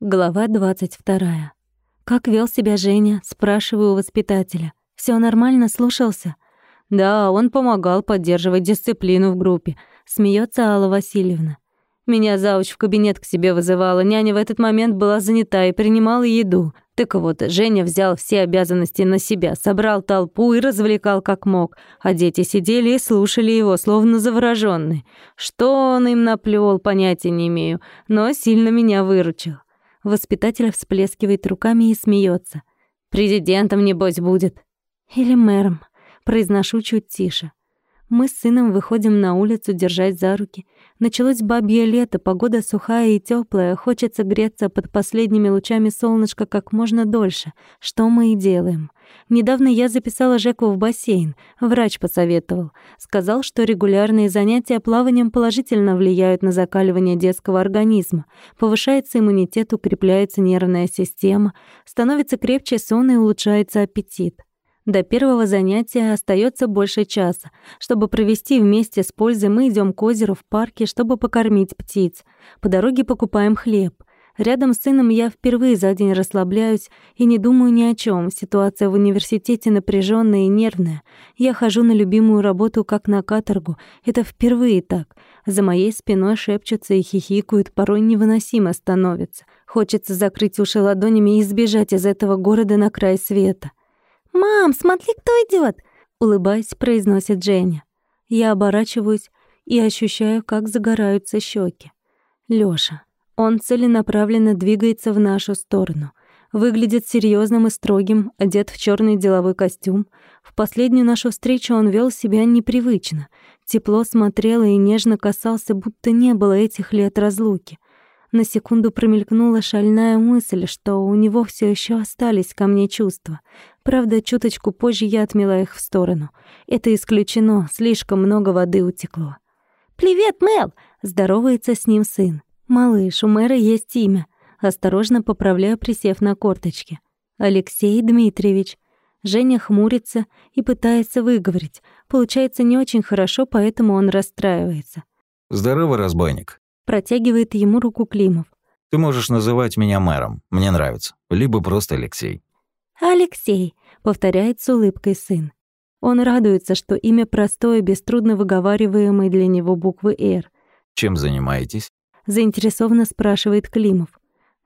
Глава 22. Как вел себя Женя? Спрашиваю у воспитателя. Все нормально, слушался? Да, он помогал поддерживать дисциплину в группе. Смеется Алла Васильевна. Меня зауч в кабинет к себе вызывала. Няня в этот момент была занята и принимала еду. Так вот, Женя взял все обязанности на себя, собрал толпу и развлекал как мог, а дети сидели и слушали его, словно заворожённые. Что он им наплел, понятия не имею, но сильно меня выручил. Воспитатель всплескивает руками и смеется. «Президентом, небось, будет». «Или мэром», — произношу чуть тише. Мы с сыном выходим на улицу держать за руки. Началось бабье лето, погода сухая и теплая, хочется греться под последними лучами солнышка как можно дольше, что мы и делаем. Недавно я записала Жеку в бассейн, врач посоветовал. Сказал, что регулярные занятия плаванием положительно влияют на закаливание детского организма, повышается иммунитет, укрепляется нервная система, становится крепче сон и улучшается аппетит. До первого занятия остается больше часа. Чтобы провести вместе с пользой, мы идем к озеру в парке, чтобы покормить птиц. По дороге покупаем хлеб. Рядом с сыном я впервые за день расслабляюсь и не думаю ни о чем. Ситуация в университете напряженная и нервная. Я хожу на любимую работу как на каторгу. Это впервые так. За моей спиной шепчутся и хихикают, порой невыносимо становится. Хочется закрыть уши ладонями и сбежать из этого города на край света. «Мам, смотри, кто идет! улыбаясь, произносит Женя. Я оборачиваюсь и ощущаю, как загораются щеки. Лёша. Он целенаправленно двигается в нашу сторону. Выглядит серьезным и строгим, одет в черный деловой костюм. В последнюю нашу встречу он вел себя непривычно. Тепло смотрел и нежно касался, будто не было этих лет разлуки. На секунду промелькнула шальная мысль, что у него все еще остались ко мне чувства. Правда, чуточку позже я отмела их в сторону. Это исключено, слишком много воды утекло. «Привет, Мел!» — здоровается с ним сын. «Малыш, у мэра есть имя». Осторожно поправляю, присев на корточки. «Алексей Дмитриевич». Женя хмурится и пытается выговорить. Получается не очень хорошо, поэтому он расстраивается. «Здорово, разбойник», Протягивает ему руку Климов. «Ты можешь называть меня мэром, мне нравится. Либо просто Алексей». «Алексей», — повторяет с улыбкой сын. Он радуется, что имя простое, без трудно выговариваемой для него буквы «Р». «Чем занимаетесь?» — заинтересованно спрашивает Климов.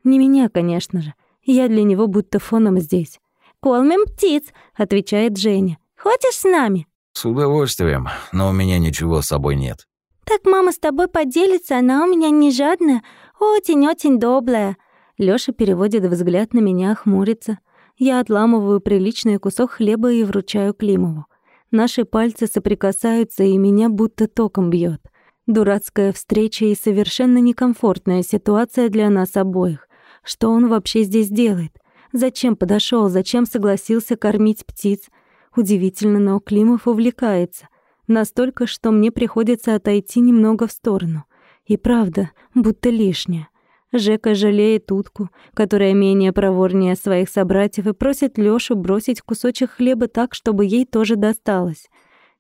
«Не меня, конечно же. Я для него будто фоном здесь». «Кормим птиц», — отвечает Женя. «Хочешь с нами?» «С удовольствием, но у меня ничего с собой нет». «Так мама с тобой поделится, она у меня не жадная, очень-очень добрая». Лёша переводит взгляд на меня, хмурится. Я отламываю приличный кусок хлеба и вручаю Климову. Наши пальцы соприкасаются, и меня будто током бьет. Дурацкая встреча и совершенно некомфортная ситуация для нас обоих. Что он вообще здесь делает? Зачем подошел? Зачем согласился кормить птиц? Удивительно, но Климов увлекается. Настолько, что мне приходится отойти немного в сторону. И правда, будто лишнее. Жека жалеет утку, которая менее проворнее своих собратьев, и просит Лёшу бросить кусочек хлеба так, чтобы ей тоже досталось.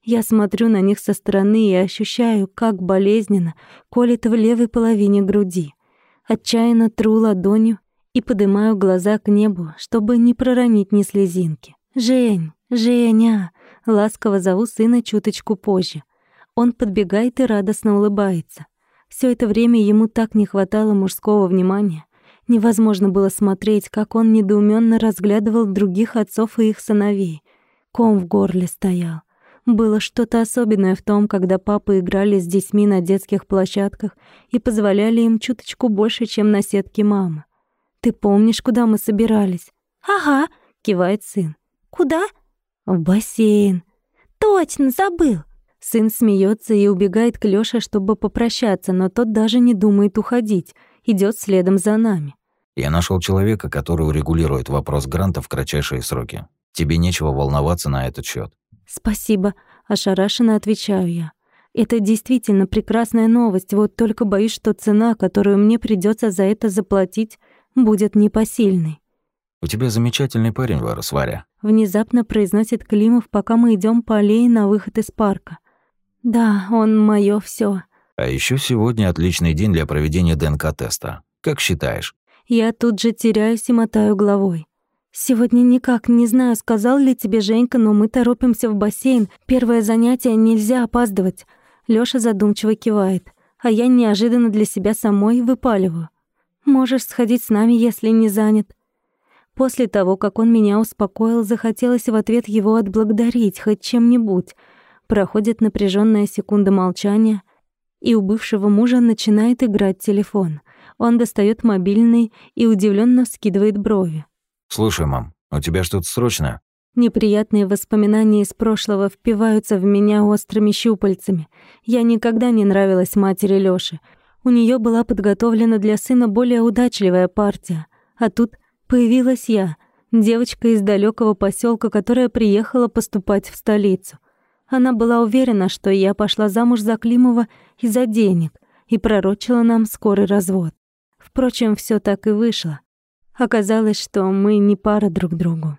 Я смотрю на них со стороны и ощущаю, как болезненно колет в левой половине груди. Отчаянно тру ладонью и поднимаю глаза к небу, чтобы не проронить ни слезинки. «Жень! Женя!» Ласково зову сына чуточку позже. Он подбегает и радостно улыбается. Все это время ему так не хватало мужского внимания. Невозможно было смотреть, как он недоуменно разглядывал других отцов и их сыновей. Ком в горле стоял. Было что-то особенное в том, когда папы играли с детьми на детских площадках и позволяли им чуточку больше, чем на сетке мамы. «Ты помнишь, куда мы собирались?» «Ага», — кивает сын. «Куда?» В бассейн. Точно, забыл. Сын смеется и убегает к Лёше, чтобы попрощаться, но тот даже не думает уходить, идет следом за нами. Я нашел человека, который урегулирует вопрос гранта в кратчайшие сроки. Тебе нечего волноваться на этот счет. Спасибо, ошарашенно отвечаю я. Это действительно прекрасная новость, вот только боюсь, что цена, которую мне придется за это заплатить, будет непосильной. У тебя замечательный парень вырос, Варя. Внезапно произносит Климов, пока мы идем по аллее на выход из парка. Да, он моё всё. А еще сегодня отличный день для проведения ДНК-теста. Как считаешь? Я тут же теряюсь и мотаю головой. «Сегодня никак не знаю, сказал ли тебе Женька, но мы торопимся в бассейн. Первое занятие, нельзя опаздывать». Лёша задумчиво кивает, а я неожиданно для себя самой выпаливаю. «Можешь сходить с нами, если не занят». После того, как он меня успокоил, захотелось в ответ его отблагодарить хоть чем-нибудь. Проходит напряженная секунда молчания, и у бывшего мужа начинает играть телефон. Он достает мобильный и удивленно вскидывает брови. «Слушай, мам, у тебя что-то срочное?» Неприятные воспоминания из прошлого впиваются в меня острыми щупальцами. Я никогда не нравилась матери Лёши. У неё была подготовлена для сына более удачливая партия. А тут появилась я, девочка из далёкого посёлка, которая приехала поступать в столицу. Она была уверена, что я пошла замуж за Климова из-за денег и пророчила нам скорый развод. Впрочем, всё так и вышло. Оказалось, что мы не пара друг другу.